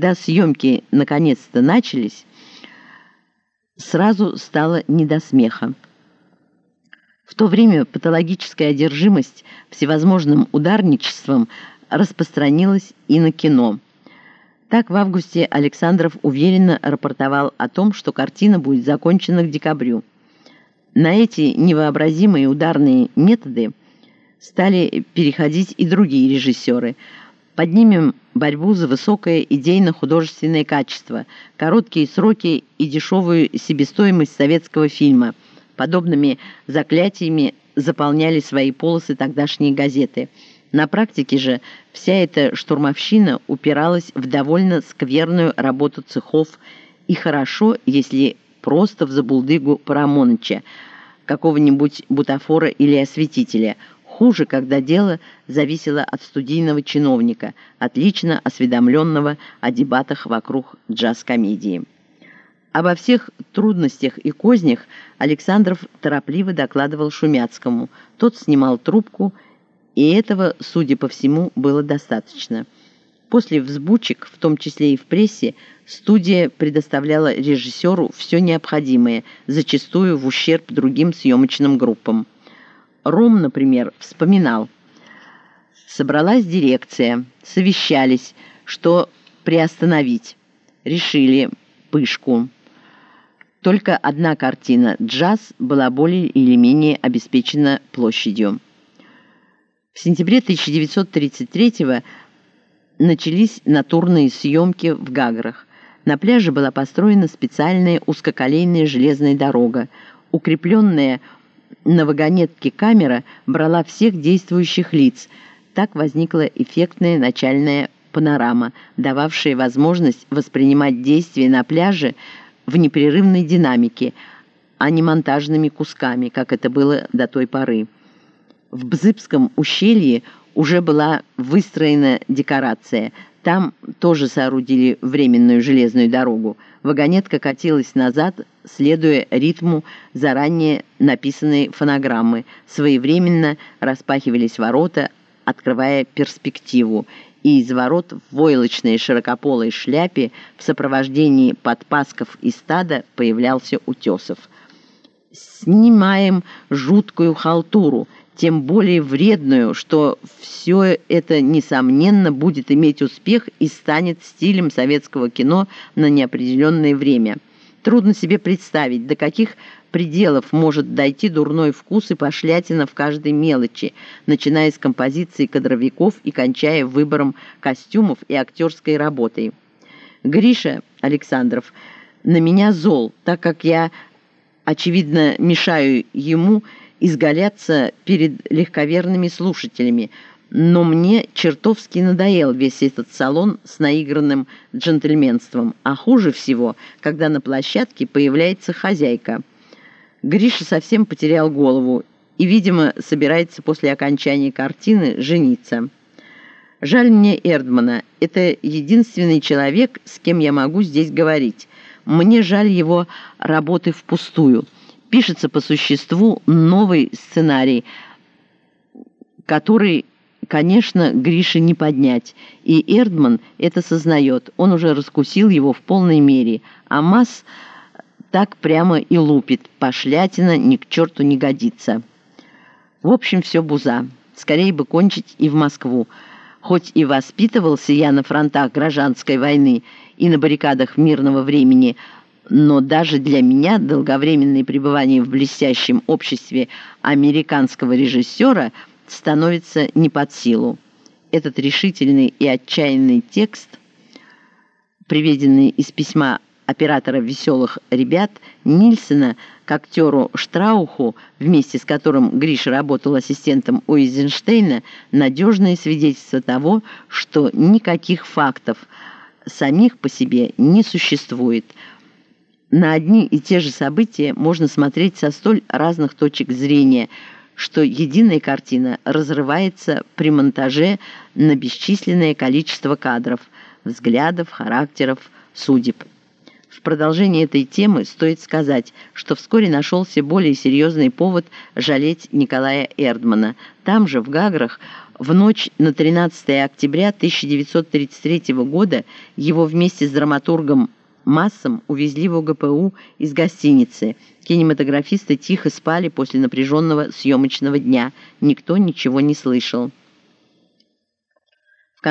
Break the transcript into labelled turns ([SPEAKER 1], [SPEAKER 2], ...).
[SPEAKER 1] Когда съемки наконец-то начались, сразу стало не до смеха. В то время патологическая одержимость всевозможным ударничеством распространилась и на кино. Так в августе Александров уверенно рапортовал о том, что картина будет закончена к декабрю. На эти невообразимые ударные методы стали переходить и другие режиссеры. Поднимем борьбу за высокое идейно-художественное качество, короткие сроки и дешевую себестоимость советского фильма. Подобными заклятиями заполняли свои полосы тогдашние газеты. На практике же вся эта штурмовщина упиралась в довольно скверную работу цехов, и хорошо, если просто в забулдыгу Парамоныча, какого-нибудь бутафора или осветителя – Хуже, когда дело зависело от студийного чиновника, отлично осведомленного о дебатах вокруг джаз-комедии. Обо всех трудностях и кознях Александров торопливо докладывал Шумяцкому. Тот снимал трубку, и этого, судя по всему, было достаточно. После взбучек, в том числе и в прессе, студия предоставляла режиссеру все необходимое, зачастую в ущерб другим съемочным группам. Ром, например, вспоминал. Собралась дирекция, совещались, что приостановить. Решили пышку. Только одна картина «Джаз» была более или менее обеспечена площадью. В сентябре 1933 начались натурные съемки в Гаграх. На пляже была построена специальная узкоколейная железная дорога, укрепленная на вагонетке камера брала всех действующих лиц. Так возникла эффектная начальная панорама, дававшая возможность воспринимать действия на пляже в непрерывной динамике, а не монтажными кусками, как это было до той поры. В Бзыбском ущелье уже была выстроена декорация. Там тоже соорудили временную железную дорогу. Вагонетка катилась назад, следуя ритму заранее написанной фонограммы. Своевременно распахивались ворота, открывая перспективу, и из ворот в войлочной широкополой шляпе в сопровождении подпасков и стада появлялся Утесов. «Снимаем жуткую халтуру», тем более вредную, что все это, несомненно, будет иметь успех и станет стилем советского кино на неопределенное время. Трудно себе представить, до каких пределов может дойти дурной вкус и пошлятина в каждой мелочи, начиная с композиции кадровиков и кончая выбором костюмов и актерской работой. Гриша Александров на меня зол, так как я, очевидно, мешаю ему изгаляться перед легковерными слушателями, но мне чертовски надоел весь этот салон с наигранным джентльменством, а хуже всего, когда на площадке появляется хозяйка. Гриша совсем потерял голову и, видимо, собирается после окончания картины жениться. Жаль мне Эрдмана, это единственный человек, с кем я могу здесь говорить. Мне жаль его работы впустую пишется по существу новый сценарий, который, конечно, Грише не поднять. И Эрдман это сознает, он уже раскусил его в полной мере, а Масс так прямо и лупит, пошлятина ни к черту не годится. В общем, все буза. Скорее бы кончить и в Москву. Хоть и воспитывался я на фронтах гражданской войны и на баррикадах мирного времени, но даже для меня долговременное пребывание в блестящем обществе американского режиссера становится не под силу. Этот решительный и отчаянный текст, приведенный из письма оператора «Веселых ребят» Нильсона к актеру Штрауху, вместе с которым Гриша работал ассистентом у Эйзенштейна, надежное свидетельство того, что никаких фактов самих по себе не существует – на одни и те же события можно смотреть со столь разных точек зрения, что единая картина разрывается при монтаже на бесчисленное количество кадров, взглядов, характеров, судеб. В продолжение этой темы стоит сказать, что вскоре нашелся более серьезный повод жалеть Николая Эрдмана. Там же, в Гаграх, В ночь на 13 октября 1933 года его вместе с драматургом Массом увезли в ОГПУ из гостиницы. Кинематографисты тихо спали после напряженного съемочного дня. Никто ничего не слышал.